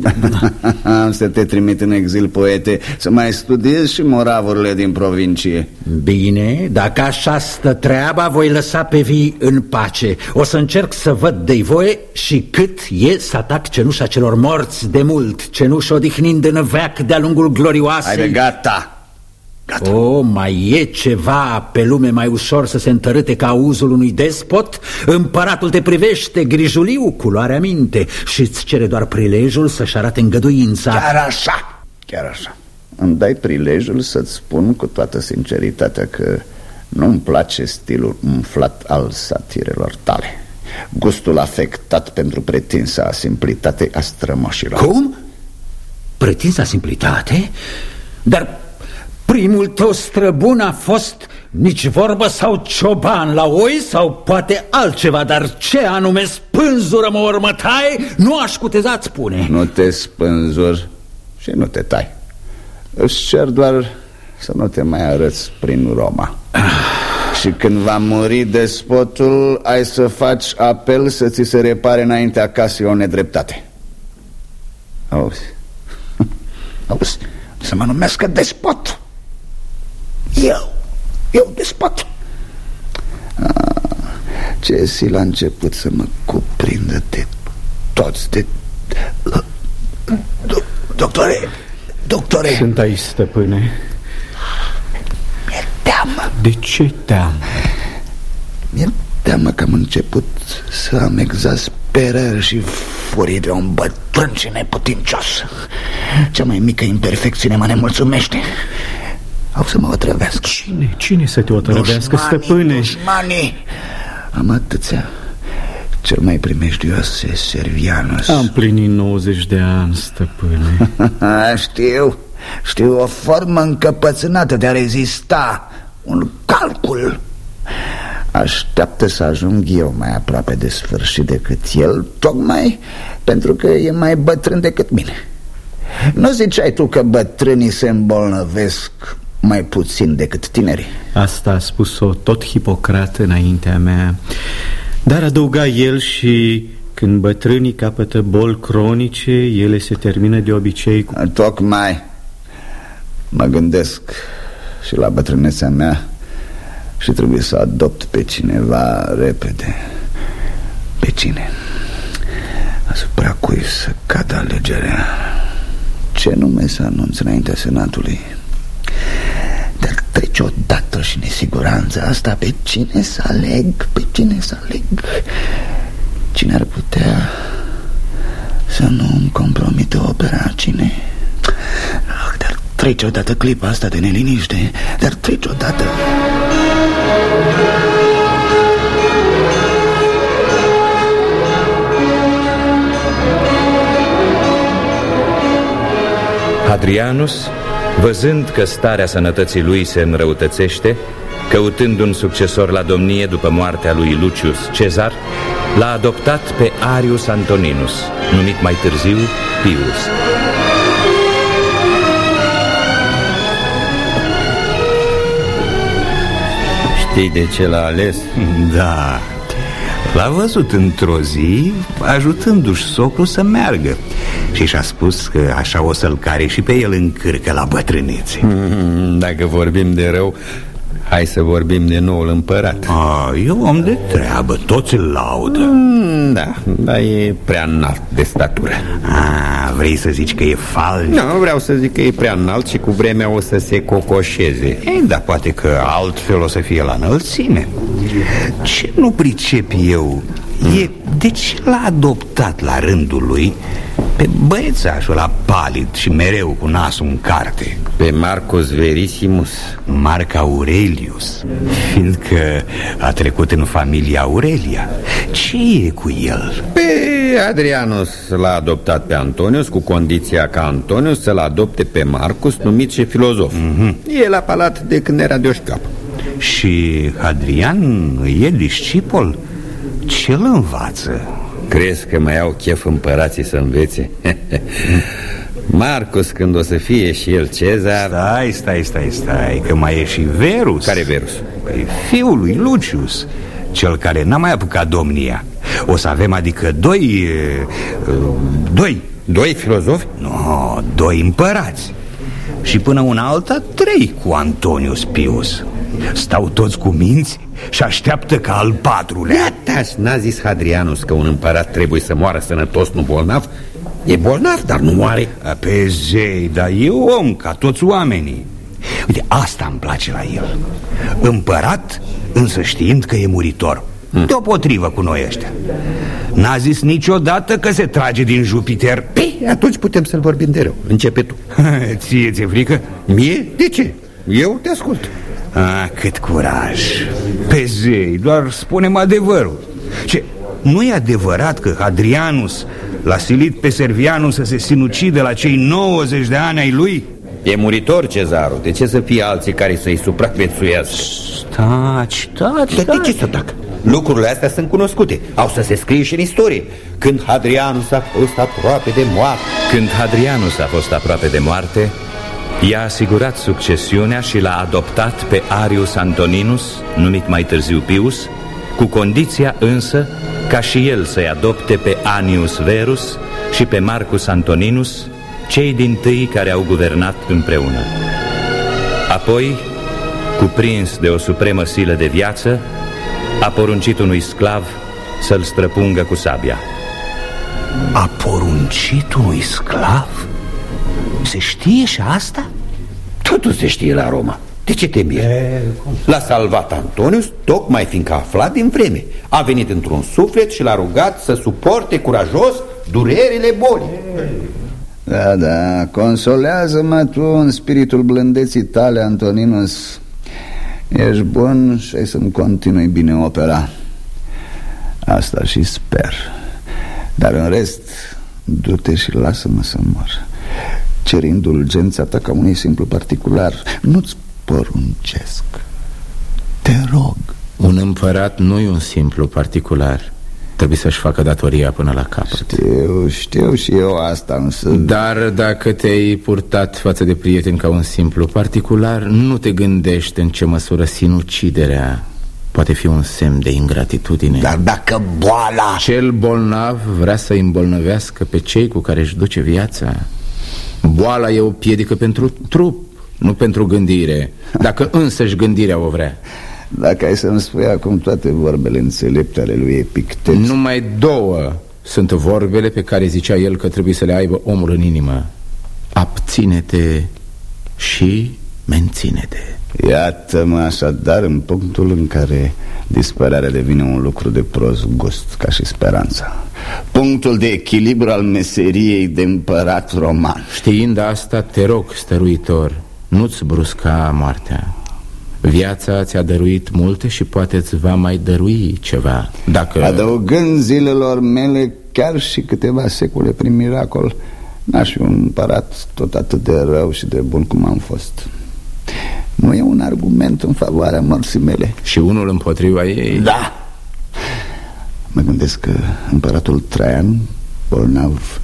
[laughs] Am să te trimit în exil, poete Să mai studiezi și moravurile din provincie. Bine, dacă așa stă treaba Voi lăsa pe vii în pace. O să încerc să văd de voie Și cât e să atac cenușa celor morți de mult Cenușa odihnind în veac de-a lungul glorioasei. Haide, gata Gata. O, mai e ceva pe lume mai ușor să se întărâte ca auzul unui despot? Împăratul te privește grijuliu, culoarea minte și îți cere doar prilejul să-și arate îngăduința Chiar așa, chiar așa Îmi dai prilejul să-ți spun cu toată sinceritatea că nu-mi place stilul umflat al satirelor tale Gustul afectat pentru pretinsa simplitate a strămoșilor Cum? Pretinsa simplitate? Dar Primul tău străbun a fost nici vorbă sau cioban la oi sau poate altceva Dar ce anume spânzură mă următai, nu aș cuteza spune. Nu te spânzur și nu te tai. Îți cer doar să nu te mai arăți prin Roma. Și când va muri despotul, ai să faci apel să ți se repare înaintea casei o nedreptate. Auzi, [laughs] auzi, să mă numească despot eu, eu despot. Ah, Ce si la început să mă cuprindă de toți de... Do doctore, doctore. Sunt aici, stăpâne. Mi-e teamă. De ce teamă? Mi-e teamă că am început să am exasperări și furie de un bătrân și neputincios. Cea mai mică imperfecțiune mă nemulțumește au să mă otrăvească. Cine? Cine să te otrăvească, stăpâne? Dușmanii. Am atâția. Cel mai primejdioase Servianus. Am plinit 90 de ani, stăpâne. [laughs] Știu, știu o formă încăpățânată de a rezista. Un calcul. Așteaptă să ajung eu mai aproape de sfârșit decât el Tocmai pentru că e mai bătrân decât mine. Nu ziceai tu că bătrânii se îmbolnăvesc mai puțin decât tinerii Asta a spus-o tot Hipocrat înaintea mea Dar adăuga el și când bătrânii capătă boli cronice Ele se termină de obicei cu... Tocmai mă gândesc și la bătrânețea mea Și trebuie să adopt pe cineva repede Pe cine? Asupra cui să cadă alegerea Ce nume să anunț înaintea senatului? Dar trece odată și nesiguranța asta Pe cine să aleg, pe cine să aleg? Cine ar putea să nu îmi compromită opera? Cine? Ah, dar trece odată clipa asta de neliniște. Dar trece odată. Hadrianus Văzând că starea sănătății lui se înrăutățește, Căutând un succesor la domnie după moartea lui Lucius Cezar, l-a adoptat pe Arius Antoninus, numit mai târziu Pius. Știi de ce l-a ales? [laughs] Da, L-a văzut într-o zi ajutându-și socrul să meargă Și și-a spus că așa o să-l care și pe el în cârcă la bătrânețe. Dacă vorbim de rău, Hai să vorbim de noul împărat. A, E om de treabă, toți îl laudă. Mm, Da, dar e prea înalt de statură. A, Vrei să zici că e fals? Nu, vreau să zic că e prea înalt și cu vremea o să se cocoșeze. Ei, dar poate că altfel o să fie la înălțime. Ce nu pricep eu e de ce l-a adoptat la rândul lui pe băiețașul la palid și mereu cu nasul în carte Pe Marcus Verissimus Marc Aurelius Fiindcă a trecut în familia Aurelia Ce e cu el? Pe Adrianus l-a adoptat pe Antonius Cu condiția ca Antonius să-l adopte pe Marcus Numit și filozof mm -hmm. E la palat de când era de cap Și Adrian e discipol? Ce-l învață? Crezi că mai au chef împărații să învețe? [laughs] Marcus, când o să fie și el Cezar Stai, stai, stai, stai Că mai e și Verus Care Verus? Păi fiul lui Lucius Cel care n-a mai apucat domnia O să avem adică doi Doi Doi filozofi? Nu, no, doi împărați Și până una alta trei cu Antonius Pius Stau toți cu minți și așteaptă ca al patrulea Iată, n-a zis Hadrianus că un împărat trebuie să moară sănătos, nu bolnav? E bolnav, dar nu moare Pe zei, dar e om ca toți oamenii Uite, asta îmi place la el Împărat, însă știind că e muritor hmm. Deopotrivă cu noi ăștia N-a zis niciodată că se trage din Jupiter Păi, atunci putem să-l vorbim de rău Începe tu [laughs] Ție ți-e frică? Mie? De ce? Eu te ascult Ah, cât curaj Pe zei, doar spunem adevărul Ce, nu e adevărat că Hadrianus l-a silit pe Servianul să se sinucide la cei 90 de ani ai lui? E muritor cezarul, de ce să fie alții care să-i supraviețuiască? Staci, staci, staci De ce să tac? Lucrurile astea sunt cunoscute Au să se scrie și în istorie Când Hadrianus a fost aproape de moarte Când Hadrianus a fost aproape de moarte I-a asigurat succesiunea și l-a adoptat pe Arius Antoninus, numit mai târziu Pius, cu condiția însă ca și el să-i adopte pe Anius Verus și pe Marcus Antoninus, cei din tâi care au guvernat împreună. Apoi, cuprins de o supremă silă de viață, a poruncit unui sclav să-l străpungă cu sabia. A poruncit unui sclav? Se știe și asta? Totul se știe la Roma. De ce te miri? L-a salvat Antonius tocmai fiindcă a aflat din vreme. A venit într-un suflet și l-a rugat să suporte curajos durerile bolii. Da, da, consolează-mă tu în spiritul blândeții tale, Antoninus. Ești bun și ai să-mi continui bine opera. Asta și sper. Dar în rest, du-te și lasă-mă să mor Cer indulgența ta ca unui simplu particular Nu-ți poruncesc. Te rog. Un împărat nu e un simplu particular. Trebuie să-și facă datoria până la capăt. Știu, știu și eu asta însă Dar dacă te-ai purtat față de prieteni ca un simplu particular Nu te gândești în ce măsură sinuciderea Poate fi un semn de ingratitudine. Dar dacă boala... Cel bolnav vrea să îmbolnăvească pe cei cu care își duce viața Boala e o piedică pentru trup, nu pentru gândire. Dacă [laughs] însăși gândirea o vrea. Dacă ai să-mi spui acum toate vorbele înțelepte ale lui Epictet Numai două sunt vorbele pe care zicea el că trebuie să le aibă omul în inimă. Abține-te și menține-te Iată-mă așadar în punctul în care dispărarea devine un lucru de prost gust, ca și speranța. Punctul de echilibru al meseriei de împărat roman. Știind asta, te rog, stăruitor, nu-ți brusca moartea. Viața ți-a dăruit multe și poate îți va mai dărui ceva Dacă... Adăugând zilelor mele chiar și câteva secole prin miracol N-aș fi un împărat tot atât de rău și de bun cum am fost Nu e un argument în favoarea morții mele Și unul împotriva ei? Da Mă gândesc că împăratul Traian, bolnav,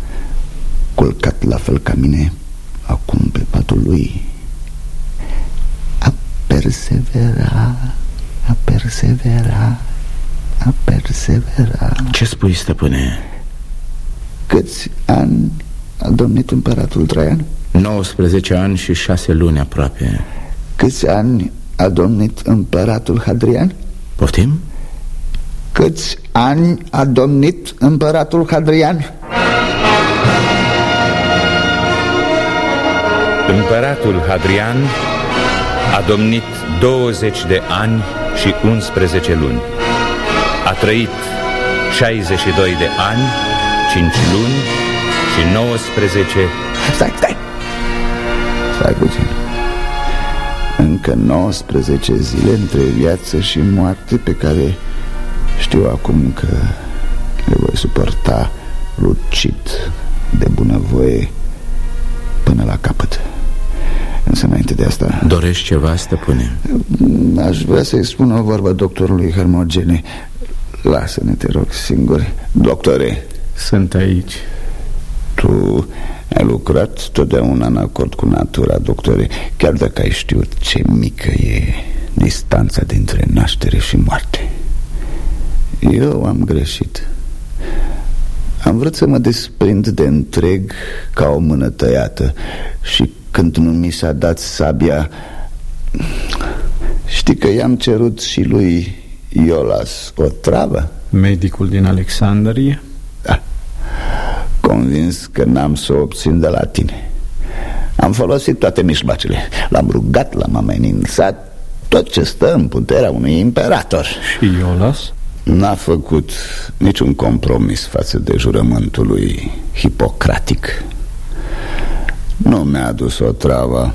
culcat la fel ca mine Acum pe patul lui A persevera, a persevera, a persevera Ce spui, stăpâne? Câți ani a domnit împăratul Traian? 19 ani și 6 luni aproape Câți ani a domnit împăratul Hadrian? Poftim? Câți ani a domnit împăratul Hadrian? Împăratul Hadrian a domnit 20 de ani și 11 luni A trăit 62 de ani, 5 luni și 19 Stai, stai Stai puțin Încă 19 zile între viață și moarte Pe care știu acum că le voi suporta lucid de bunăvoie până la capăt. Însă înainte de asta Dorești ceva, stăpâne? Aș vrea să-i spun o vorbă doctorului Hermogene. Lasă-ne, te rog, singuri. Doctore. Sunt aici Tu ai lucrat totdeauna în acord cu natura, doctore Chiar dacă ai știut ce mică e distanța dintre naștere și moarte Eu am greșit Am vrut să mă desprind de întreg ca o mână tăiată Și când nu mi s-a dat sabia Știi că i-am cerut și lui Iolas o travă? Medicul din Alexandrie? Da Convins că n-am să o obțin de la tine. Am folosit toate mișmacele L-am rugat, l-am amenințat Tot ce stă în puterea unui imperator. Și Iolas? N-a făcut niciun compromis față de jurământul lui hipocratic. Nu mi-a adus o travă.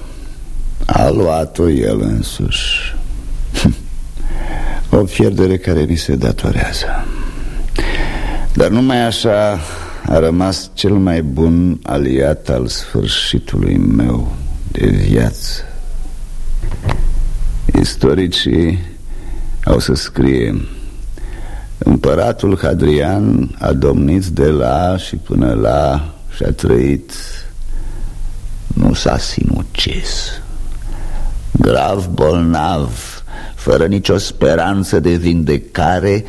A luat-o el însuși. [laughs] O pierdere care mi se datorează. Dar numai așa a rămas cel mai bun aliat al sfârșitului meu de viață. Istoricii au să scrie Împăratul Hadrian a domnit de la și până la și a trăit. Nu s-a sinucis. Grav bolnav, fără nicio speranță de vindecare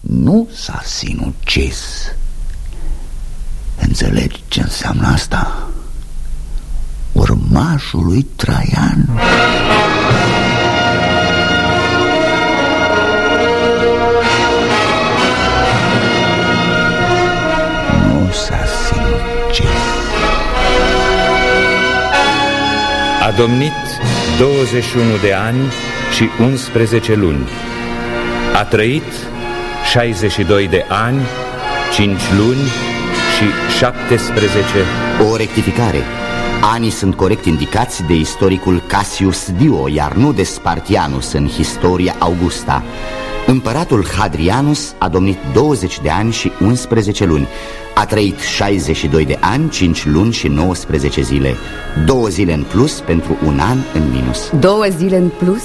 Nu s-a sinucis Înțelegi ce înseamnă asta? Urmașul lui Traian? Nu s-a sinucis A domnit 21 de ani și 11 luni. A trăit 62 de ani, 5 luni și 17 O rectificare. Anii sunt corect indicați de istoricul Cassius Dio Iar nu de Spartianus în Historia Augusta. Împăratul Hadrianus a domnit 20 de ani și 11 luni. A trăit 62 de ani, 5 luni și 19 zile. Două zile în plus pentru un an în minus. Două zile în plus?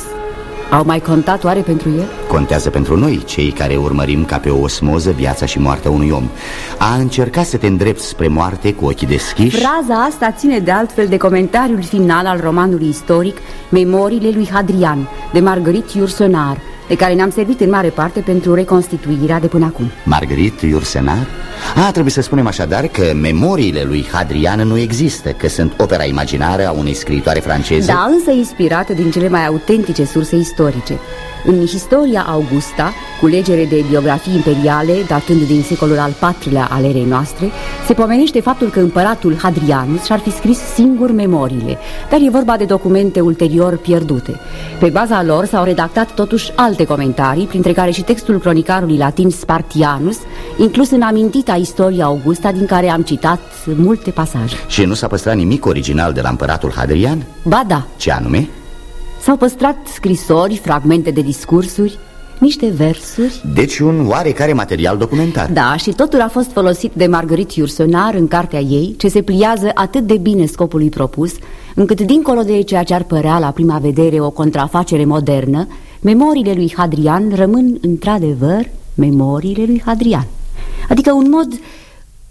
Au mai contat oare pentru el? Contează pentru noi, cei care urmărim ca pe o osmoză viața și moartea unui om. A încercat să te îndrepți spre moarte cu ochii deschiși? Fraza asta ține de altfel de comentariul final al romanului istoric Memoriile lui Hadrian, de Marguerite Yourcenar de care ne-am servit în mare parte pentru reconstituirea de până acum. Marguerite Yourcenar? A, trebuie să spunem așadar că memoriile lui Hadrian nu există Că sunt opera imaginară a unei scriitoare franceze. Da, însă inspirată din cele mai autentice surse istorice În Historia Augusta, culegere de biografii imperiale datând din secolul al IV-lea al erei noastre Se pomenește faptul că împăratul Hadrianus și-ar fi scris singur memoriile Dar e vorba de documente ulterior pierdute Pe baza lor s-au redactat totuși alte comentarii Printre care și textul cronicarului latin Spartianus Inclus în amintita Istoria Augusta din care am citat multe pasaje Și nu s-a păstrat nimic original de la împăratul Hadrian? Ba da Ce anume? S-au păstrat scrisori, fragmente de discursuri niște versuri. Deci un oarecare material documentar. Da, și totul a fost folosit de Marguerite Yourcenar în cartea ei Ce se pliază atât de bine scopului propus Încât dincolo de ceea ce ar părea la prima vedere o contrafacere modernă Memoriile lui Hadrian rămân într-adevăr memoriile lui Hadrian. Adică un mod,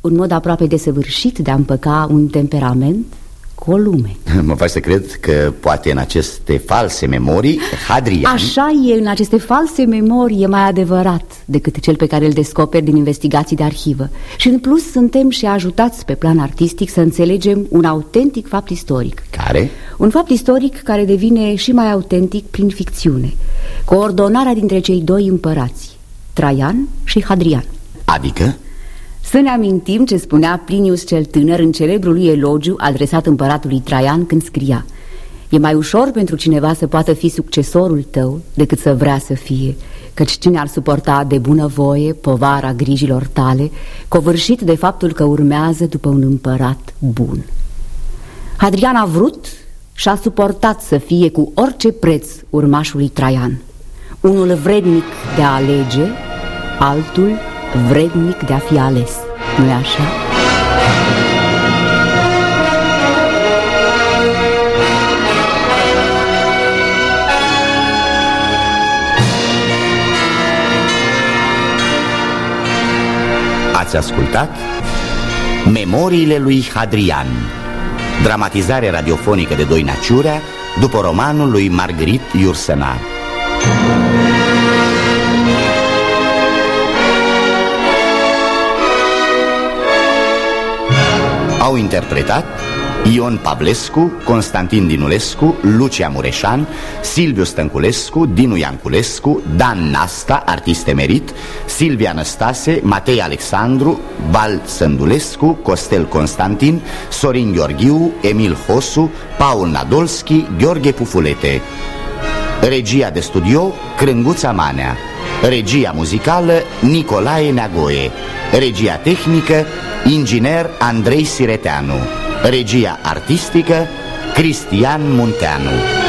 un mod aproape desăvârșit de a împăca un temperament cu o lume. [laughs] Mă faci să cred că poate în aceste false memorii Hadrian Așa e, în aceste false memorii e mai adevărat decât cel pe care îl descoperi din investigații de arhivă. Și în plus suntem și ajutați pe plan artistic să înțelegem un autentic fapt istoric. Care? Un fapt istoric care devine și mai autentic prin ficțiune. Coordonarea dintre cei doi împărați Traian și Hadrian. Adică? Să ne amintim ce spunea Plinius cel tânăr în celebrul lui elogiu adresat împăratului Traian când scria E mai ușor pentru cineva să poată fi succesorul tău decât să vrea să fie Căci cine ar suporta de bunăvoie povara grijilor tale Covârșit de faptul că urmează după un împărat bun? Hadrian a vrut și a suportat să fie cu orice preț urmașului Traian. Unul vrednic de a alege, altul vrednic de a fi ales, nu-i așa? Ați ascultat Memoriile lui Hadrian Dramatizare radiofonică de Doina Ciurea După romanul lui Margrit Iursenar Au interpretat Ion Pavlescu, Constantin Dinulescu, Lucia Mureșan, Silviu Stănculescu, Dinu Ianculescu, Dan Nasta, artist emerit, Silvia Năstase, Matei Alexandru, Val Sândulescu, Costel Constantin, Sorin Gheorghiu, Emil Hosu, Paul Nadolski, Gheorghe Pufulete. Regia de studio, Crânguța Manea. Regia muzicală, Nicolae Neagoe. Regia tehnică, inginer Andrei Sireteanu Regia artistică Cristian Munteanu